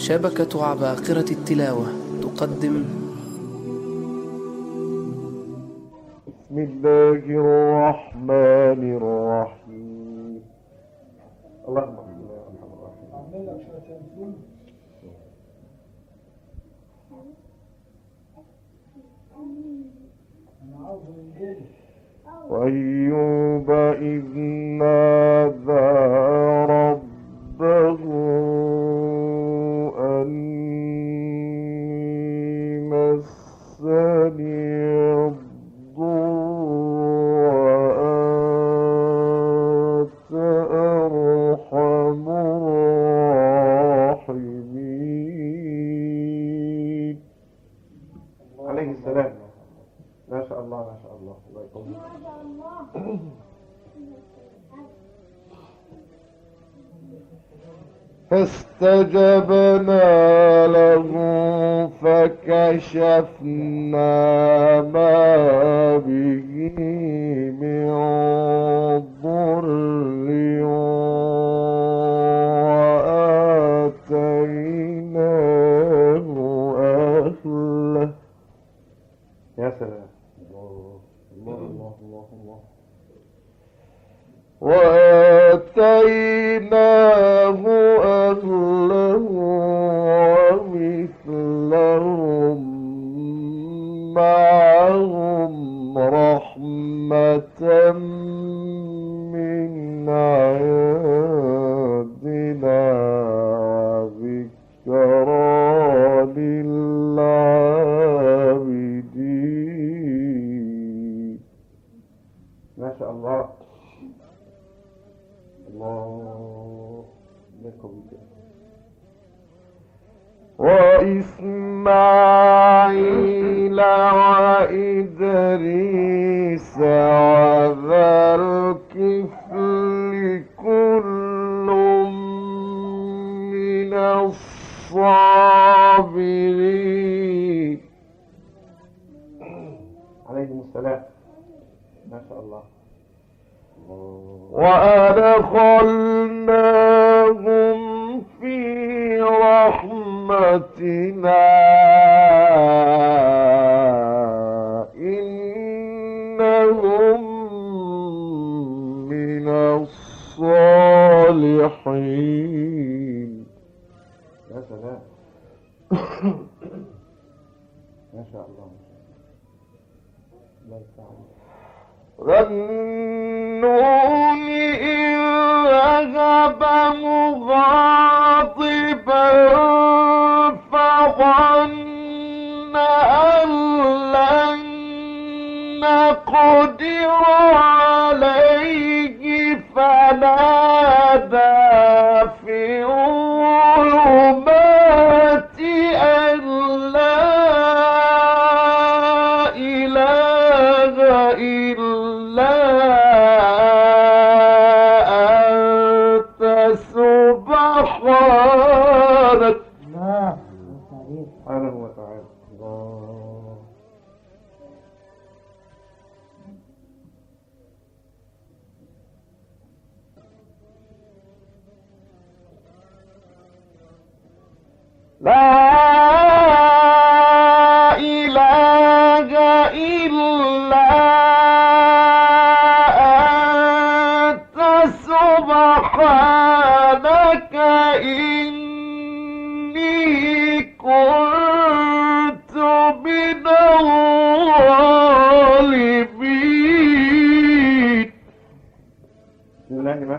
شبكة عباقرة التلاوة تقدم. بسم الله الرحمن الرحيم. اللهم وأيوب إذ نادى فاستجبنا له فكشفنا ما به من ما شاء الله. الله لكم. وإسماعيل وإدريس وذا الكفل كل من الصابرين. وأدخلناهم في رحمتنا إنهم من الصالحين يا سلام. ما شاء الله. الله يستعان مغاضبا فظن أن لن نقدر عليه فنادى في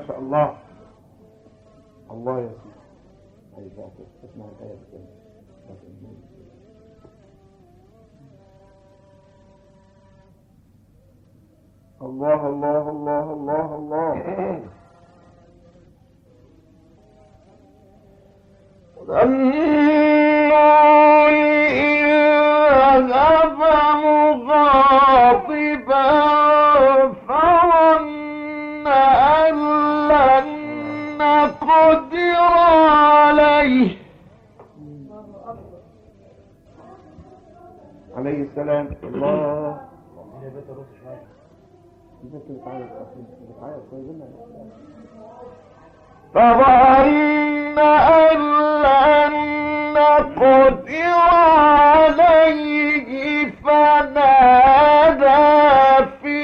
شاء الله. الله اسمع الآية الثانية الله الله الله الله الله. ظنون إذ عليه. عليه السلام. الله. فظن أن لن عليه فنادى في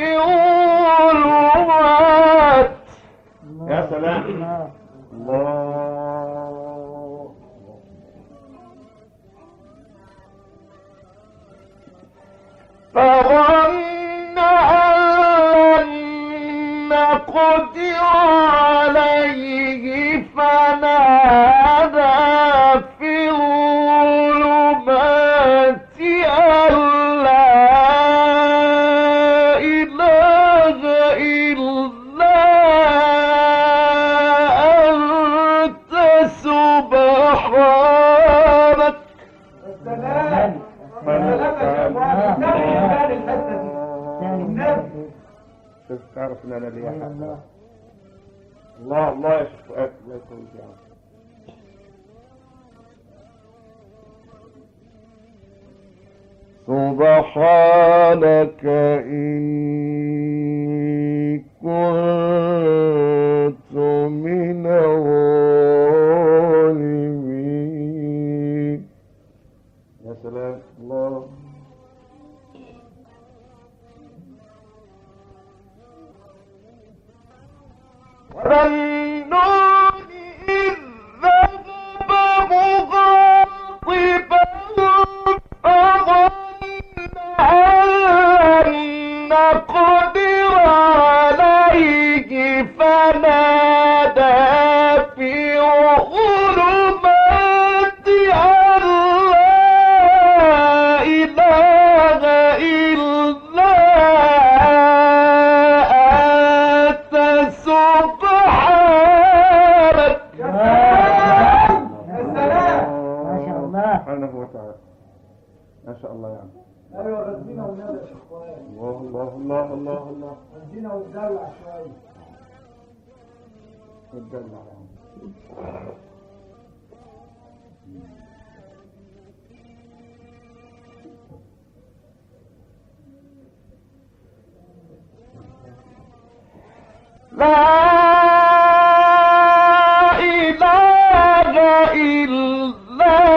الظلمات يا سلام. عليه فنادى في الظلمات أن لا إله إلا أنت سبحانك. السلام. السلام دي النبي تعرف أن أنا ليا حق الله الله يا شيخ فؤاد الله يكون في سبحانك إني كنت من رب وتدلع شوية اتدلع يعني لا إله إلا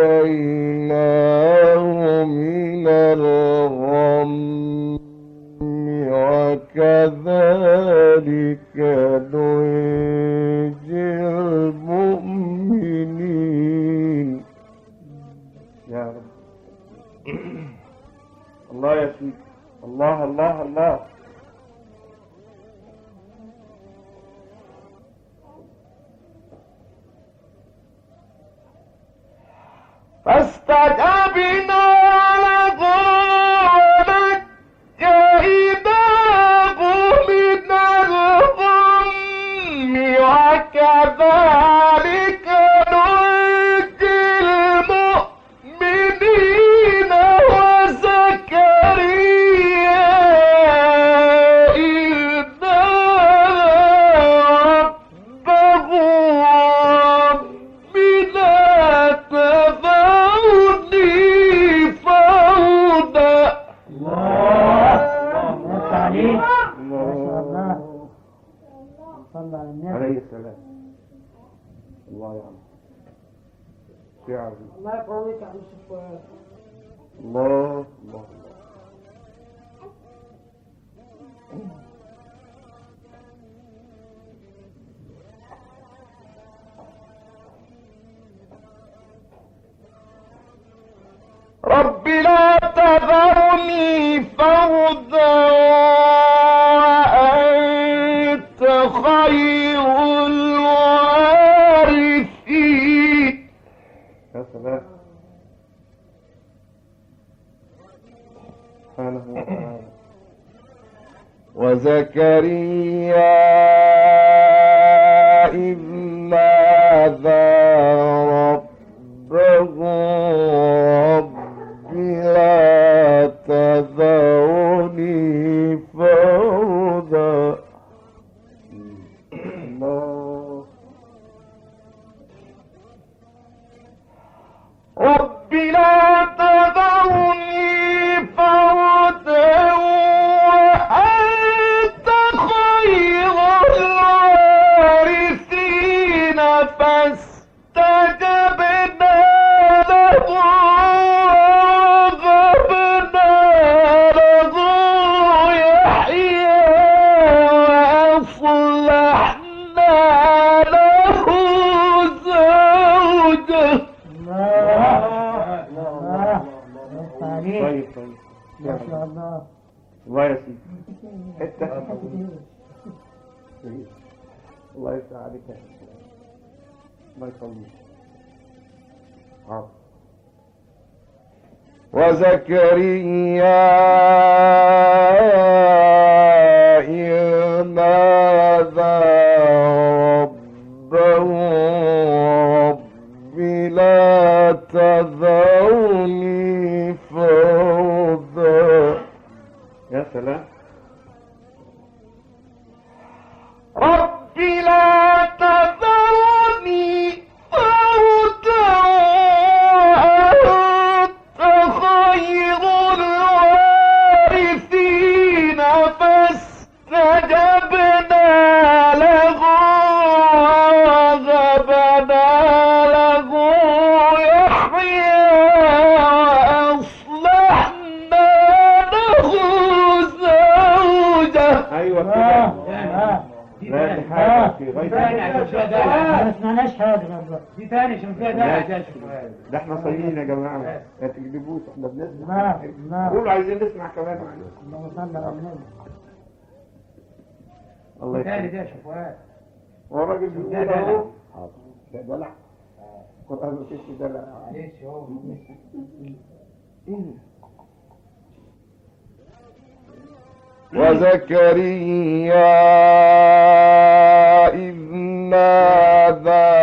ونجيناه من الغم وكذلك ننجي المؤمنين يا رب. الله يا سيدي الله الله الله. له رب حتة الله يفتح عليك. الله حاضر وزكريا إذ ده إحنا صايمين يا جماعة. ما تكذبوش إحنا بنسمع. قولوا عايزين نسمع كمان. اللهم صل على النبي الله يخليك ده يا شيخ فؤاد هو الراجل بيقول ده دلع. اهو حاضر ده دلع القرآن ما فيش دلع معلش اهو وزكريا إذ نادى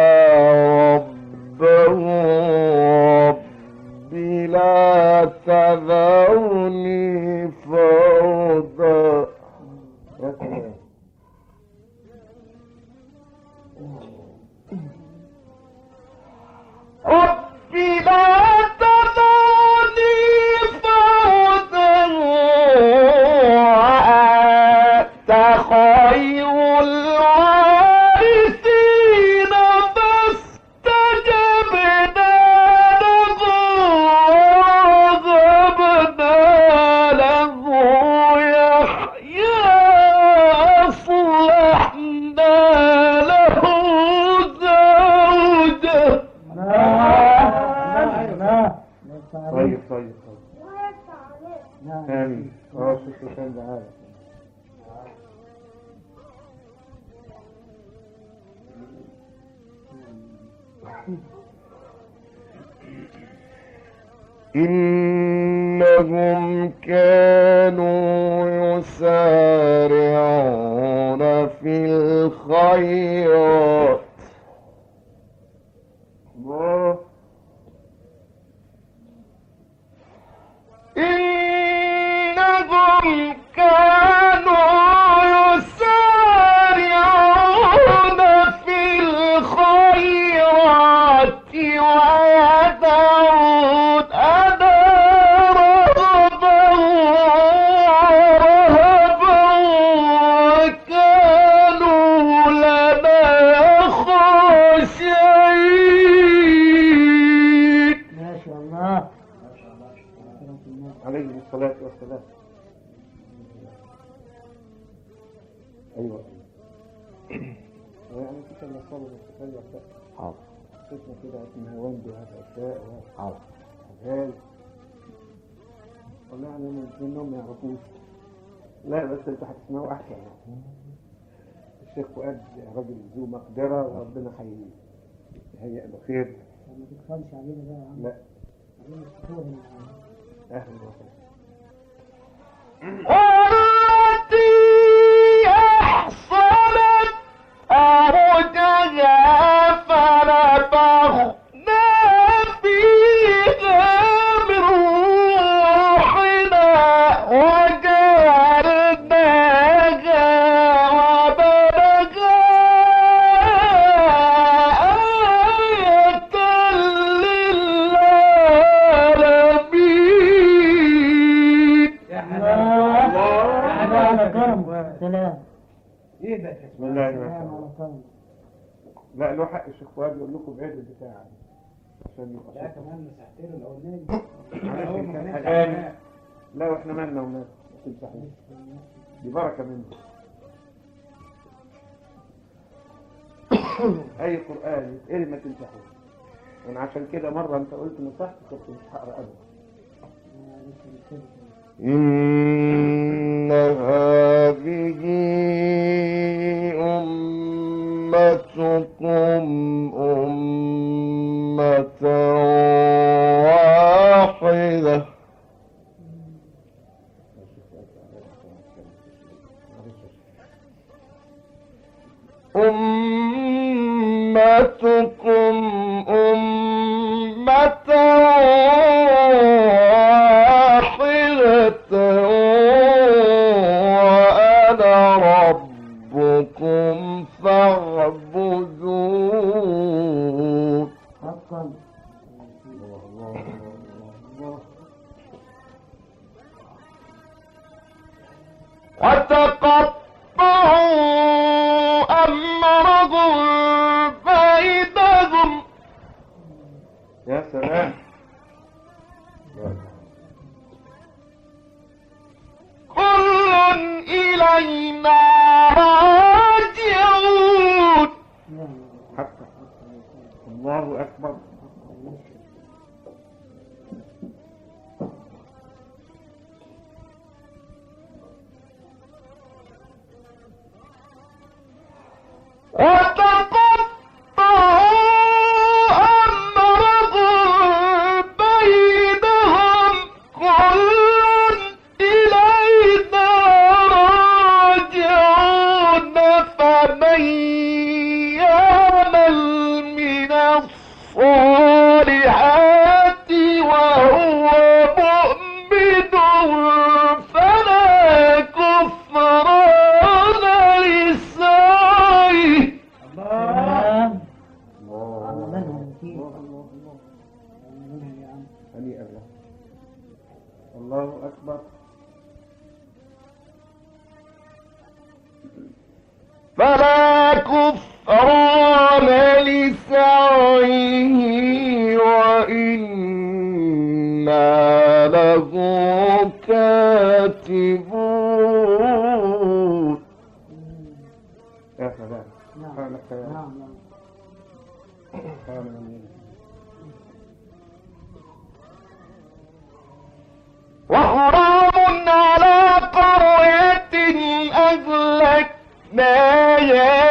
إنهم كانوا يسارعون في الخيرات. أيوة ويعني في كان نصاب الاستقلال وقتها حاضر. قسمة كده اسمها وندي أشياء. حاضر. وهذا والله يعني من منهم ما يعرفوش. لا بس أنت هتسمعوا أحسن يعني. الشيخ فؤاد راجل ذو مقدرة وربنا هي- يهيئ له خير. ما تدخلش علينا بقى يا عم. لا. علينا السطور. أهلا وسهلا. كرم سلام. إيه بسم الله الرحمن لا له حق الشيخ فؤاد يقول لكم إيه البتاع. عشان لا كمان مسحتين الأولاني. الان لا وإحنا مالنا ومالنا تمسحوش دي بركة منه أي قرآن إيه ما تمسحوش أنا عشان كده مرة أنت قلت مسحت كنت مش هقرأ ابدا. إن هذه أمتكم أمة واحدة. أمتكم let the yeah, yeah.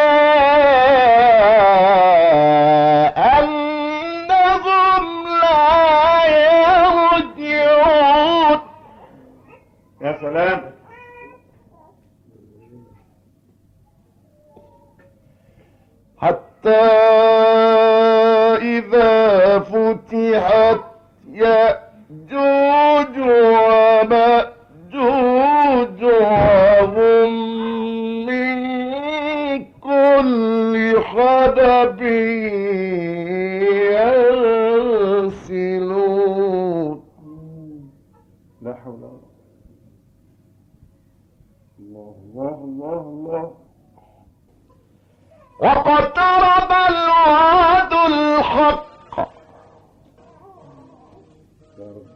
Claro.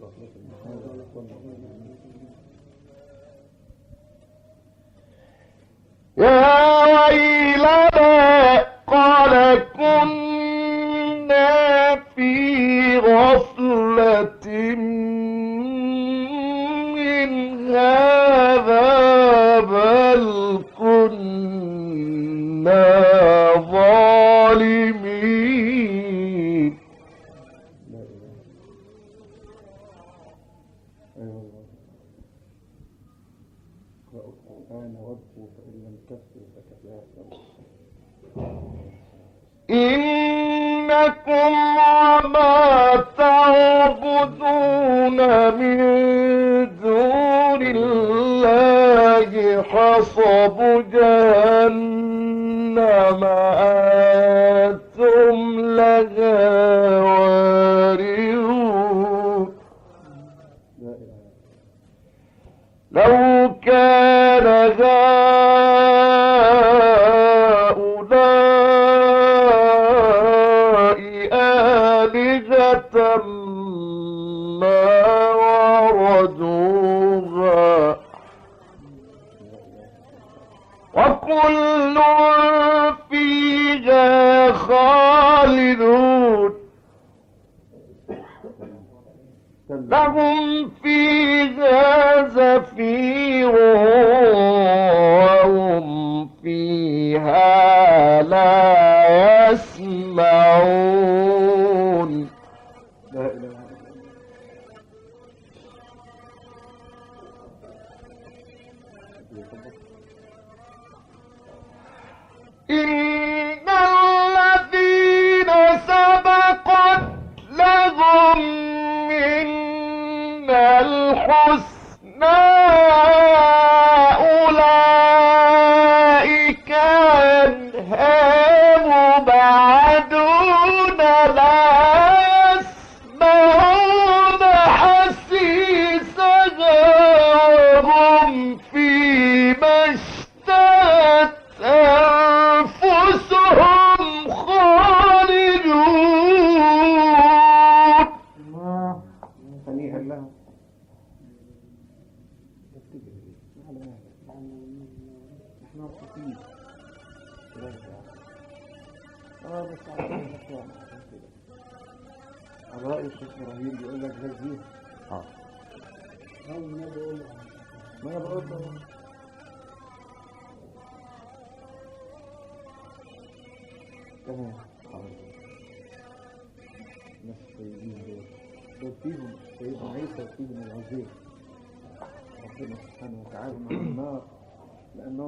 بغفلة المحاضرة يا ويلنا قال كنا في غفلة تعبدون من دون الله حصب جهنم أنتم لها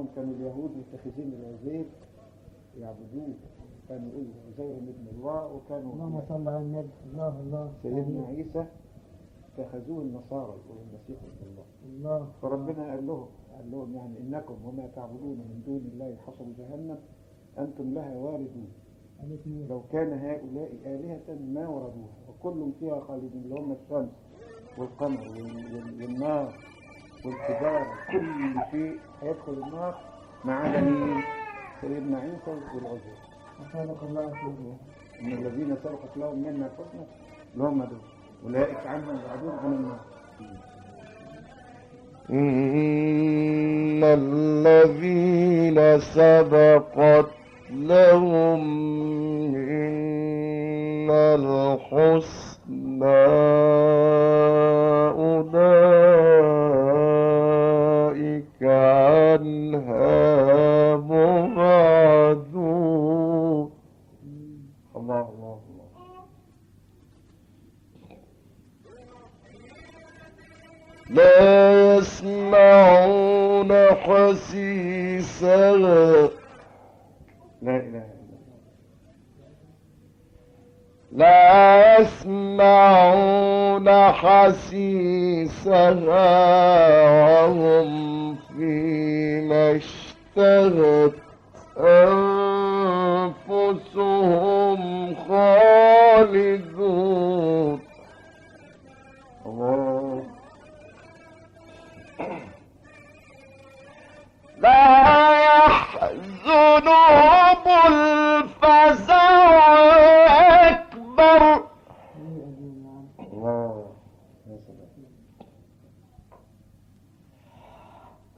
لأنهم كانوا اليهود متخذين العزيز يعبدوه كانوا يقولوا عزير ابن الله وكانوا اللهم صل على النبي. الله الله. سيدنا عيسى اتخذوه النصارى يقولوا المسيح ابن الله. الله. فربنا قال لهم قال لهم يعني إنكم وما تعبدون من دون الله حصب جهنم أنتم لها واردون. لو كان هؤلاء آلهة ما وردوها وكل فيها خالدون اللي هم الشمس والقمر وال- وال- والنار. والحجارة كل شيء هيدخل النار ما عدا مين؟ سيدنا عيسى والعزيز. أسألك الله فيه إن الذين سبقت لهم منا الحسنى اللي هم دول أولئك عنهم بعدون عن النار. إن الذين سبقت لهم منا الحسنى أولئك حسيسها وهم فيما اشتهت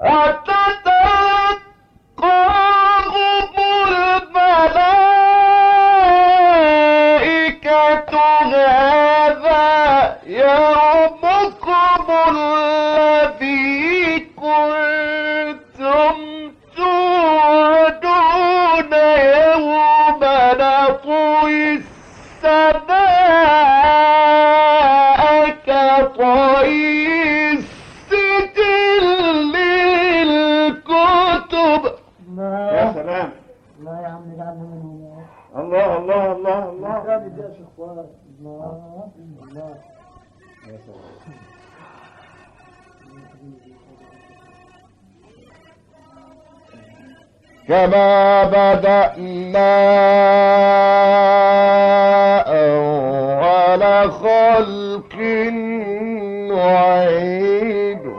Hasta كما بدأنا أول خلق نعيده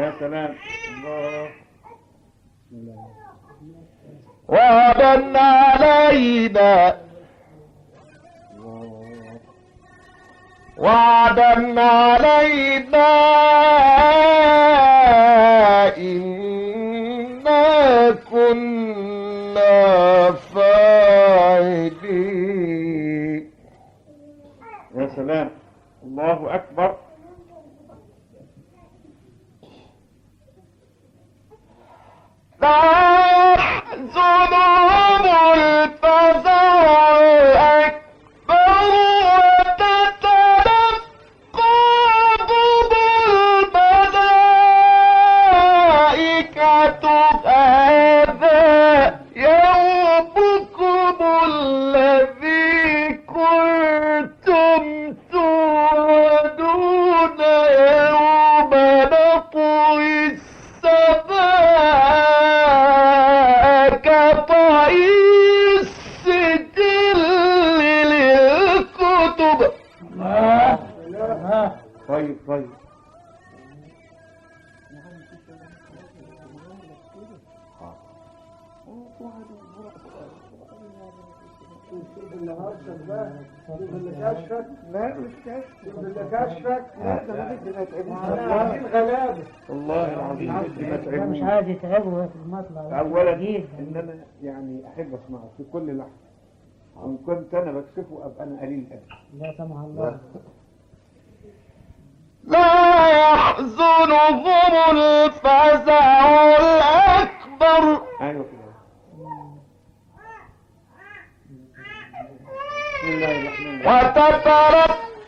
يا سلام. الله بسم الله وعدا علينا الله كنا فاعلين. يا سلام. الله أكبر. لا يحزنهم الفزع الأكبر غلابة والله العظيم مش عايز يتعبه في المطلع اولا. ان أنا يعني احب اسمعه في كل لحظه وان كنت أنا بكشفه ابقى أنا قليل الادب لا سمح الله لا يحزنهم الفزع الأكبر أيوه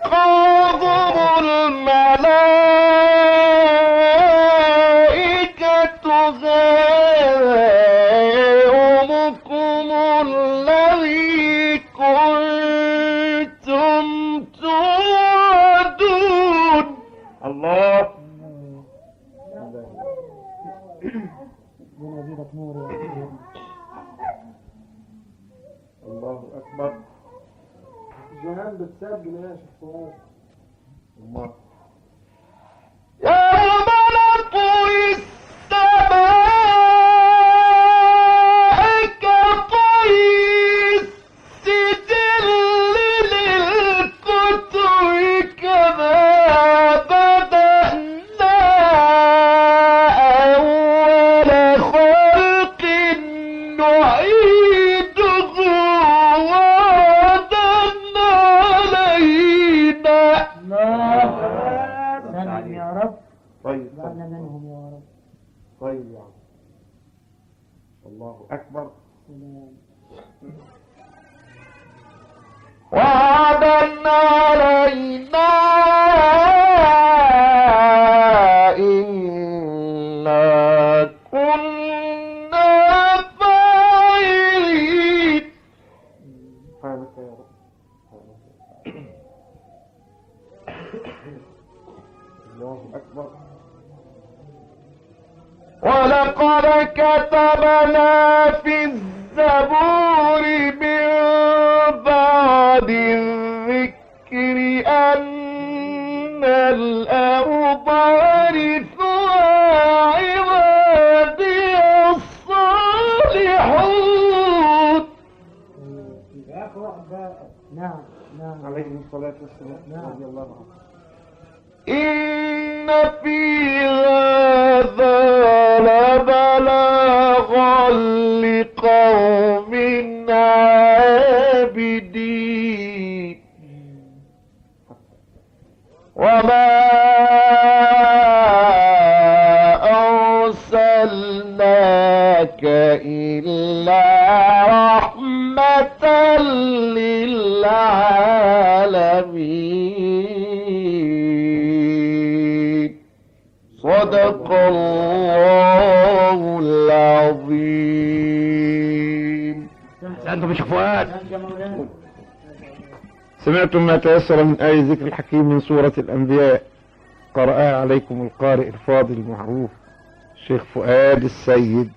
وتتلقاهم الملائكة جهان بتسجل يا نعم نعم. عليه الصلاة والسلام. نعم. رضي الله عنه. إن في هذا لبلاغا لقوم عابدين. وما أرسلناك إلا للعالمين. صدق الله العظيم أنتم مش فؤاد أنت يا مولانا سمعتم ما تيسر من آية ذكر الحكيم من سورة الأنبياء. قرأها عليكم القارئ الفاضل المعروف شيخ فؤاد السيد.